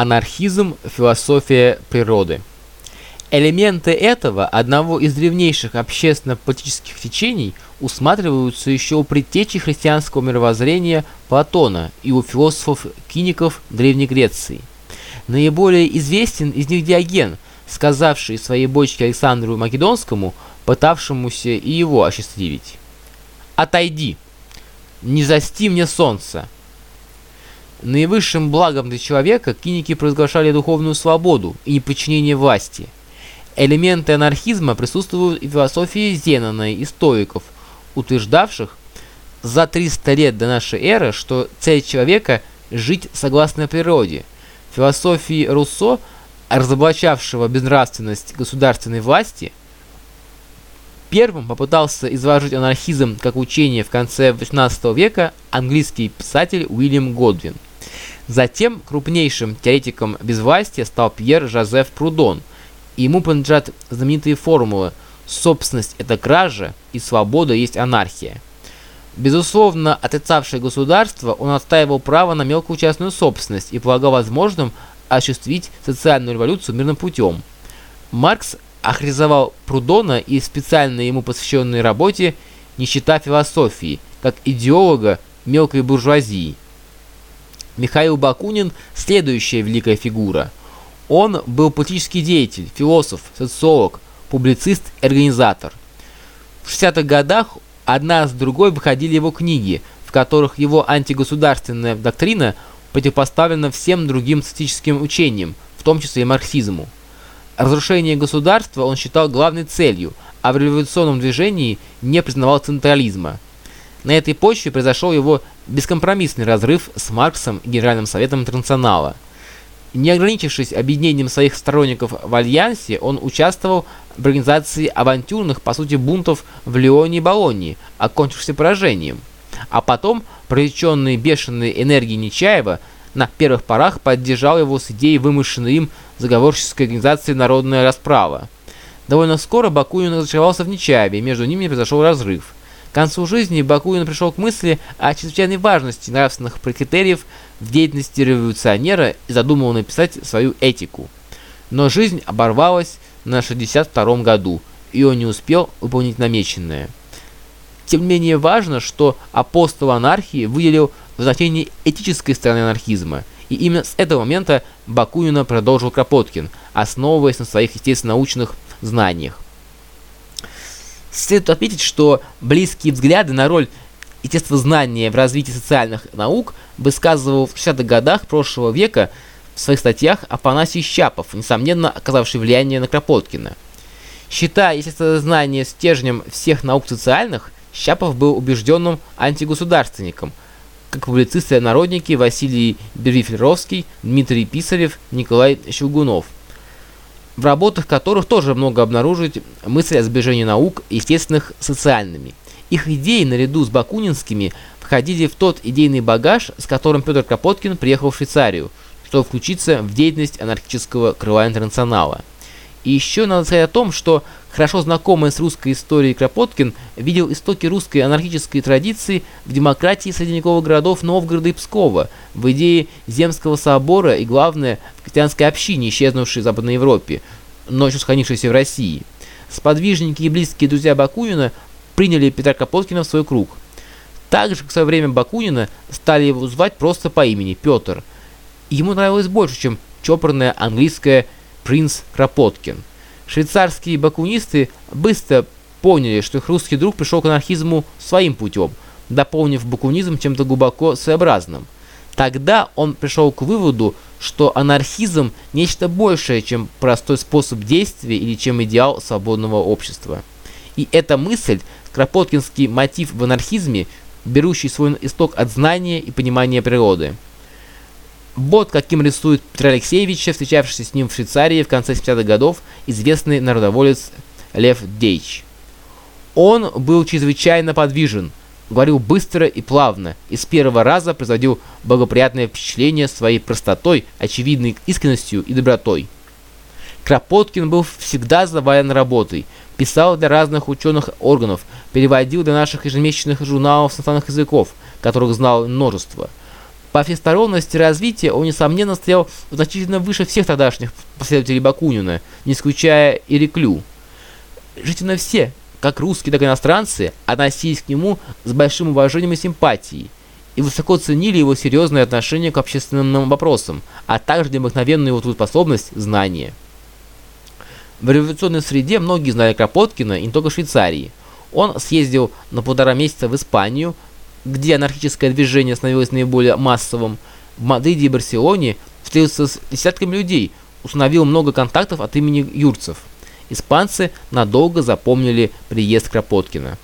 Анархизм – философия природы. Элементы этого, одного из древнейших общественно-политических течений, усматриваются еще у предтечи христианского мировоззрения Платона и у философов-киников Древней Греции. Наиболее известен из них Диоген, сказавший своей бочке Александру Македонскому, пытавшемуся и его осчастливить. «Отойди! Не засти мне солнце!» Наивысшим благом для человека киники провозглашали духовную свободу и неподчинение власти. Элементы анархизма присутствуют и в философии Зенона и стоиков, утверждавших за 300 лет до нашей эры, что цель человека – жить согласно природе. Философии Руссо, разоблачавшего безнравственность государственной власти, первым попытался изложить анархизм как учение в конце XVIII века английский писатель Уильям Годвин – Затем крупнейшим теоретиком безвластия стал Пьер Жозеф Прудон. Ему принадлежат знаменитые формулы «собственность – это кража» и «свобода есть анархия». Безусловно, отрицавшее государство, он отстаивал право на мелкую частную собственность и полагал возможным осуществить социальную революцию мирным путем. Маркс охризовал Прудона и специально ему посвященной работе «Нищета философии» как идеолога мелкой буржуазии. Михаил Бакунин – следующая великая фигура. Он был политический деятель, философ, социолог, публицист и организатор. В 60-х годах одна с другой выходили его книги, в которых его антигосударственная доктрина противопоставлена всем другим социалистическим учениям, в том числе и марксизму. Разрушение государства он считал главной целью, а в революционном движении не признавал централизма – на этой почве произошел его бескомпромиссный разрыв с Марксом и Генеральным Советом Интернационала. Не ограничившись объединением своих сторонников в Альянсе, он участвовал в организации авантюрных, по сути, бунтов в Лионе и Болонии, окончившихся поражением. А потом, привлеченный бешеной энергией Нечаева, на первых порах поддержал его с идеей вымышленной им заговорческой организации «Народная расправа». Довольно скоро Бакунин разочаровался в Нечаеве, между ними произошел разрыв – к концу жизни Бакунин пришел к мысли о чрезвычайной важности нравственных критериев в деятельности революционера и задумал написать свою этику. Но жизнь оборвалась на 62 году, и он не успел выполнить намеченное. Тем не менее важно, что апостол анархии выделил значение этической стороны анархизма, и именно с этого момента Бакунина продолжил Кропоткин, основываясь на своих естественно-научных знаниях. Следует отметить, что близкие взгляды на роль естествознания в развитии социальных наук высказывал в 60-х годах прошлого века в своих статьях Афанасий Щапов, несомненно оказавший влияние на Кропоткина. Считая естествознание стержнем всех наук социальных, Щапов был убежденным антигосударственником, как публицисты-народники Василий Бервифлеровский, Дмитрий Писарев, Николай Щелгунов – в работах которых тоже много обнаружить мысль о сближении наук, естественных, социальными. Их идеи, наряду с бакунинскими, входили в тот идейный багаж, с которым Петр Капоткин приехал в Швейцарию, чтобы включиться в деятельность анархического крыла интернационала. И еще надо сказать о том, что хорошо знакомый с русской историей Кропоткин видел истоки русской анархической традиции в демократии средневековых городов Новгорода и Пскова, в идее Земского собора и, главное, в крестьянской общине, исчезнувшей в Западной Европе, но еще сохранившейся в России. Сподвижники и близкие друзья Бакунина приняли Петра Кропоткина в свой круг. Также, в свое время Бакунина стали его звать просто по имени Петр. Ему нравилось больше, чем чопорное английское принц Кропоткин. Швейцарские бакунисты быстро поняли, что их русский друг пришел к анархизму своим путем, дополнив бакунизм чем-то глубоко своеобразным. Тогда он пришел к выводу, что анархизм – нечто большее, чем простой способ действия или чем идеал свободного общества. И эта мысль, кропоткинский мотив в анархизме, берущий свой исток от знания и понимания природы. Вот каким рисует Петр Алексеевича, встречавшийся с ним в Швейцарии в конце 70-х годов, известный народоволец Лев Дейч. Он был чрезвычайно подвижен, говорил быстро и плавно, и с первого раза производил благоприятное впечатление своей простотой, очевидной искренностью и добротой. Кропоткин был всегда завален работой, писал для разных ученых органов, переводил для наших ежемесячных журналов с иностранных языков, которых знал множество – По всесторонности развития он, несомненно, стоял значительно выше всех тогдашних последователей Бакунина, не исключая и Реклю. Жительно все, как русские, так и иностранцы, относились к нему с большим уважением и симпатией, и высоко ценили его серьезное отношение к общественным вопросам, а также необыкновенную его трудоспособность, знания. В революционной среде многие знали Кропоткина и не только Швейцарии. Он съездил на полтора месяца в Испанию, где анархическое движение становилось наиболее массовым. В Мадриде и Барселоне встретился с десятками людей, установил много контактов от имени юрцев. Испанцы надолго запомнили приезд Кропоткина.